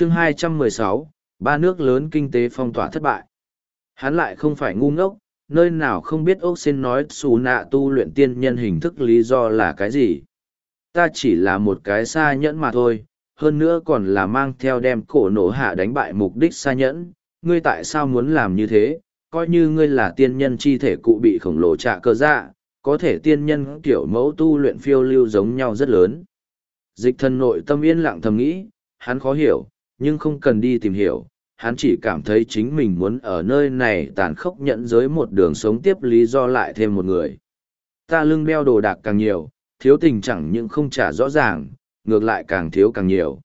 chương 216, ba nước lớn kinh tế phong tỏa thất bại. Hắn lại không phải ngu ngốc, nơi nào không biết ốc xin nói xù nạ tu luyện tiên nhân hình thức lý do là cái gì. Ta chỉ là một cái xa nhẫn mà thôi, hơn nữa còn là mang theo đem cổ nổ hạ đánh bại mục đích xa nhẫn. Ngươi tại sao muốn làm như thế, coi như ngươi là tiên nhân chi thể cụ bị khổng lồ trạ cơ dạ, có thể tiên nhân kiểu mẫu tu luyện phiêu lưu giống nhau rất lớn. Dịch thần nội tâm yên lặng thầm nghĩ, hắn khó hiểu, nhưng không cần đi tìm hiểu, hắn chỉ cảm thấy chính mình muốn ở nơi này tàn khốc nhận giới một đường sống tiếp lý do lại thêm một người. Ta lưng đeo đồ đạc càng nhiều, thiếu tình chẳng những không trả rõ ràng, ngược lại càng thiếu càng nhiều.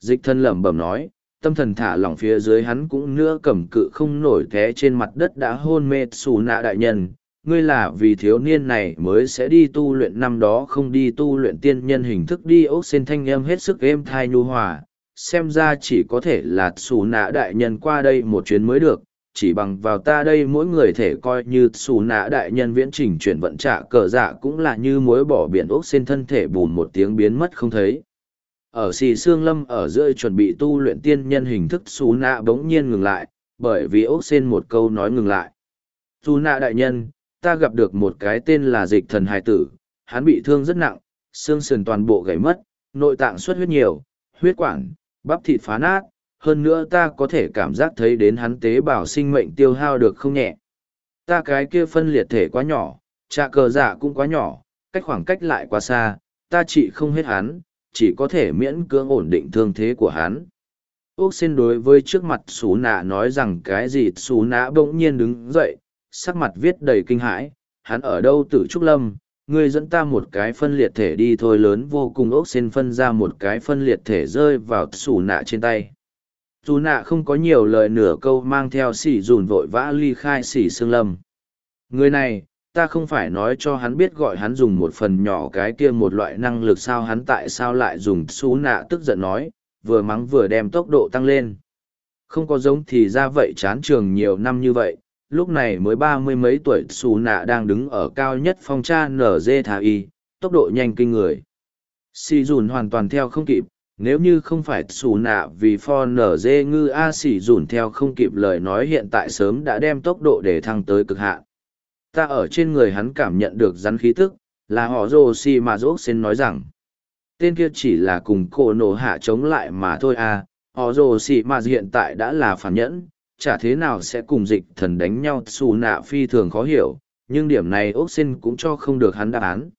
Dịch thân lẩm bẩm nói, tâm thần thả lỏng phía dưới hắn cũng nữa cầm cự không nổi thế trên mặt đất đã hôn mê xù nạ đại nhân. Ngươi là vì thiếu niên này mới sẽ đi tu luyện năm đó không đi tu luyện tiên nhân hình thức đi ốc sen thanh em hết sức êm thai nhu hòa, xem ra chỉ có thể là xù nạ đại nhân qua đây một chuyến mới được, chỉ bằng vào ta đây mỗi người thể coi như xù nạ đại nhân viễn trình chuyển vận trả cờ dạ cũng là như mối bỏ biển ốc xin thân thể bùn một tiếng biến mất không thấy. Ở xì xương lâm ở giữa chuẩn bị tu luyện tiên nhân hình thức xù nạ bỗng nhiên ngừng lại, bởi vì ốc xin một câu nói ngừng lại. Xù nạ đại nhân, ta gặp được một cái tên là dịch thần hài tử, hắn bị thương rất nặng, xương sườn toàn bộ gãy mất, nội tạng xuất huyết nhiều, huyết quản bắp thịt phá nát, hơn nữa ta có thể cảm giác thấy đến hắn tế bào sinh mệnh tiêu hao được không nhẹ. Ta cái kia phân liệt thể quá nhỏ, trà cờ giả cũng quá nhỏ, cách khoảng cách lại quá xa, ta chỉ không hết hắn, chỉ có thể miễn cưỡng ổn định thương thế của hắn. Úc xin đối với trước mặt xú nạ nói rằng cái gì xú nạ bỗng nhiên đứng dậy, sắc mặt viết đầy kinh hãi, hắn ở đâu tử trúc lâm, ngươi dẫn ta một cái phân liệt thể đi thôi, lớn vô cùng ốc xin phân ra một cái phân liệt thể rơi vào xù nạ trên tay. Dù nạ không có nhiều lời nửa câu mang theo xỉ dùn vội vã ly khai xỉ xương lâm. Người này, ta không phải nói cho hắn biết gọi hắn dùng một phần nhỏ cái kia một loại năng lực sao, hắn tại sao lại dùng xú nạ tức giận nói, vừa mắng vừa đem tốc độ tăng lên. Không có giống thì ra vậy, chán trường nhiều năm như vậy lúc này mới ba mươi mấy tuổi xù nạ đang đứng ở cao nhất phong cha nz thà y, tốc độ nhanh kinh người. Xì dùn hoàn toàn theo không kịp, nếu như không phải xù nạ vì pho nz ngư a xì dùn theo không kịp lời nói hiện tại sớm đã đem tốc độ để thăng tới cực hạn. Ta ở trên người hắn cảm nhận được rắn khí tức, là họ rồ xì mà dỗ xin nói rằng, tên kia chỉ là cùng cổ nổ hạ chống lại mà thôi à họ rồ xì mà hiện tại đã là phản nhẫn chả thế nào sẽ cùng dịch thần đánh nhau xù nạ phi thường khó hiểu, nhưng điểm này ốc xin cũng cho không được hắn đáp án.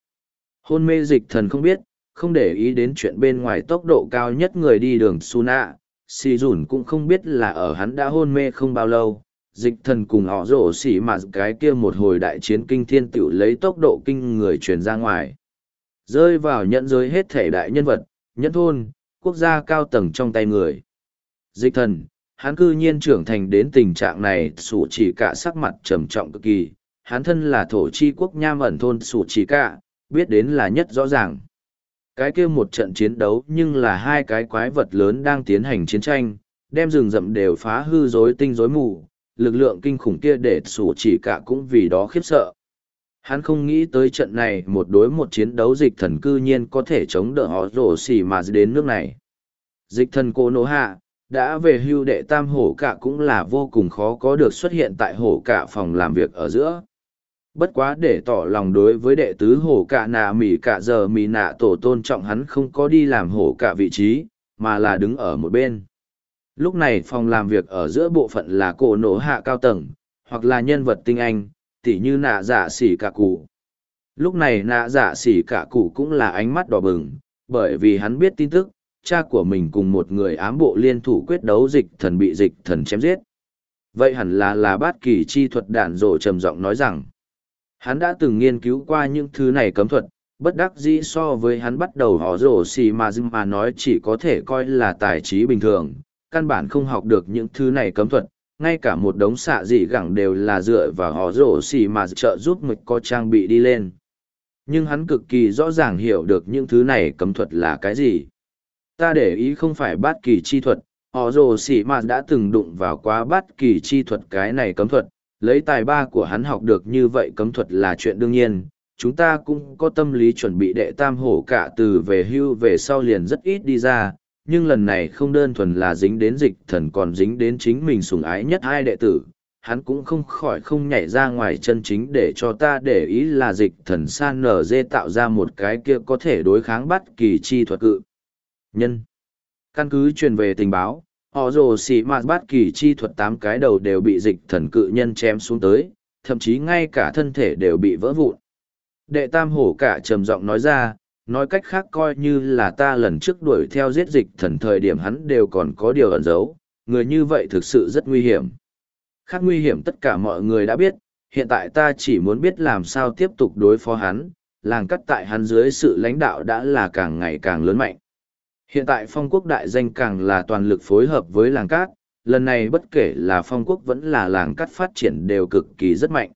Hôn mê dịch thần không biết, không để ý đến chuyện bên ngoài tốc độ cao nhất người đi đường xù nạ, xì dùn cũng không biết là ở hắn đã hôn mê không bao lâu. Dịch thần cùng họ rổ xỉ mà cái kia một hồi đại chiến kinh thiên tiểu lấy tốc độ kinh người truyền ra ngoài. Rơi vào nhận giới hết thể đại nhân vật, nhân thôn, quốc gia cao tầng trong tay người. Dịch thần, hắn cư nhiên trưởng thành đến tình trạng này, sủ chỉ cả sắc mặt trầm trọng cực kỳ. Hắn thân là thổ chi quốc nham ẩn thôn sủ chỉ cả, biết đến là nhất rõ ràng. Cái kia một trận chiến đấu nhưng là hai cái quái vật lớn đang tiến hành chiến tranh, đem rừng rậm đều phá hư rối tinh rối mù. Lực lượng kinh khủng kia để sủ chỉ cả cũng vì đó khiếp sợ. Hắn không nghĩ tới trận này, một đối một chiến đấu dịch thần cư nhiên có thể chống đỡ họ rổ xỉ mà đến nước này. Dịch thần cô nỗ hạ đã về hưu đệ tam hổ cả cũng là vô cùng khó có được xuất hiện tại hổ cả phòng làm việc ở giữa. Bất quá để tỏ lòng đối với đệ tứ hổ cả nà mỉ cả giờ mỉ nạ tổ tôn trọng hắn không có đi làm hổ cả vị trí, mà là đứng ở một bên. Lúc này phòng làm việc ở giữa bộ phận là cổ nổ hạ cao tầng, hoặc là nhân vật tinh anh, tỉ như nạ giả xỉ cả cụ. Lúc này nạ giả xỉ cả cụ cũng là ánh mắt đỏ bừng, bởi vì hắn biết tin tức cha của mình cùng một người ám bộ liên thủ quyết đấu dịch thần bị dịch thần chém giết. Vậy hẳn là là bát kỳ chi thuật đạn rổ trầm giọng nói rằng, hắn đã từng nghiên cứu qua những thứ này cấm thuật, bất đắc dĩ so với hắn bắt đầu họ rổ xì mà dưng mà nói chỉ có thể coi là tài trí bình thường, căn bản không học được những thứ này cấm thuật, ngay cả một đống xạ dị gẳng đều là dựa vào họ rổ xì mà trợ giúp mịch có trang bị đi lên. Nhưng hắn cực kỳ rõ ràng hiểu được những thứ này cấm thuật là cái gì ta để ý không phải bát kỳ chi thuật họ rồ xỉ mà đã từng đụng vào quá bát kỳ chi thuật cái này cấm thuật lấy tài ba của hắn học được như vậy cấm thuật là chuyện đương nhiên chúng ta cũng có tâm lý chuẩn bị đệ tam hổ cả từ về hưu về sau liền rất ít đi ra nhưng lần này không đơn thuần là dính đến dịch thần còn dính đến chính mình sùng ái nhất hai đệ tử, hắn cũng không khỏi không nhảy ra ngoài chân chính để cho ta để ý là dịch thần san nở dê tạo ra một cái kia có thể đối kháng bắt kỳ chi thuật cự. Nhân Căn cứ truyền về tình báo, họ rồ xì mạt bát kỳ chi thuật tám cái đầu đều bị dịch thần cự nhân chém xuống tới, thậm chí ngay cả thân thể đều bị vỡ vụn. Đệ tam hổ cả trầm giọng nói ra, nói cách khác coi như là ta lần trước đuổi theo giết dịch thần thời điểm hắn đều còn có điều ẩn giấu, người như vậy thực sự rất nguy hiểm. Khác nguy hiểm tất cả mọi người đã biết, hiện tại ta chỉ muốn biết làm sao tiếp tục đối phó hắn, làng cắt tại hắn dưới sự lãnh đạo đã là càng ngày càng lớn mạnh. Hiện tại phong quốc đại danh càng là toàn lực phối hợp với làng cát, lần này bất kể là phong quốc vẫn là làng cát phát triển đều cực kỳ rất mạnh.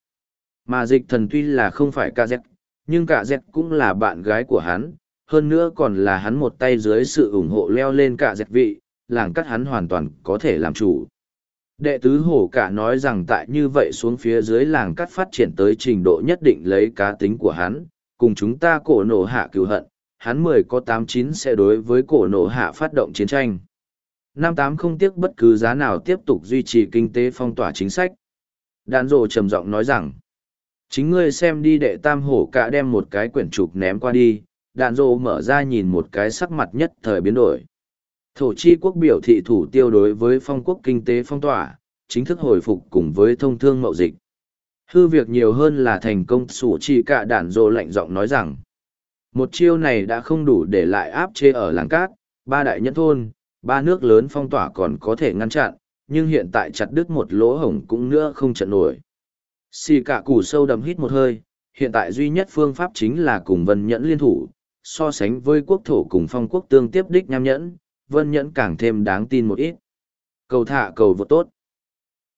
Mà dịch thần tuy là không phải ca dẹt, nhưng cả dẹt cũng là bạn gái của hắn, hơn nữa còn là hắn một tay dưới sự ủng hộ leo lên cả dẹt vị, làng cát hắn hoàn toàn có thể làm chủ. Đệ tứ hổ cả nói rằng tại như vậy xuống phía dưới làng cát phát triển tới trình độ nhất định lấy cá tính của hắn, cùng chúng ta cổ nổ hạ cựu hận, hắn mười có tám chín sẽ đối với cổ nổ hạ phát động chiến tranh. Năm tám không tiếc bất cứ giá nào tiếp tục duy trì kinh tế phong tỏa chính sách. Đàn rộ trầm giọng nói rằng, chính ngươi xem đi đệ tam hổ cả đem một cái quyển trục ném qua đi, đàn rộ mở ra nhìn một cái sắc mặt nhất thời biến đổi. Thổ chi quốc biểu thị thủ tiêu đối với phong quốc kinh tế phong tỏa, chính thức hồi phục cùng với thông thương mậu dịch. Hư việc nhiều hơn là thành công sủ chi cả đàn rộ lạnh giọng nói rằng, một chiêu này đã không đủ để lại áp chế ở làng cát, ba đại nhân thôn, ba nước lớn phong tỏa còn có thể ngăn chặn, nhưng hiện tại chặt đứt một lỗ hổng cũng nữa không trận nổi. Xì cả củ sâu đầm hít một hơi, hiện tại duy nhất phương pháp chính là cùng vân nhẫn liên thủ, so sánh với quốc thổ cùng phong quốc tương tiếp đích nham nhẫn, vân nhẫn càng thêm đáng tin một ít. Cầu thả cầu vô tốt.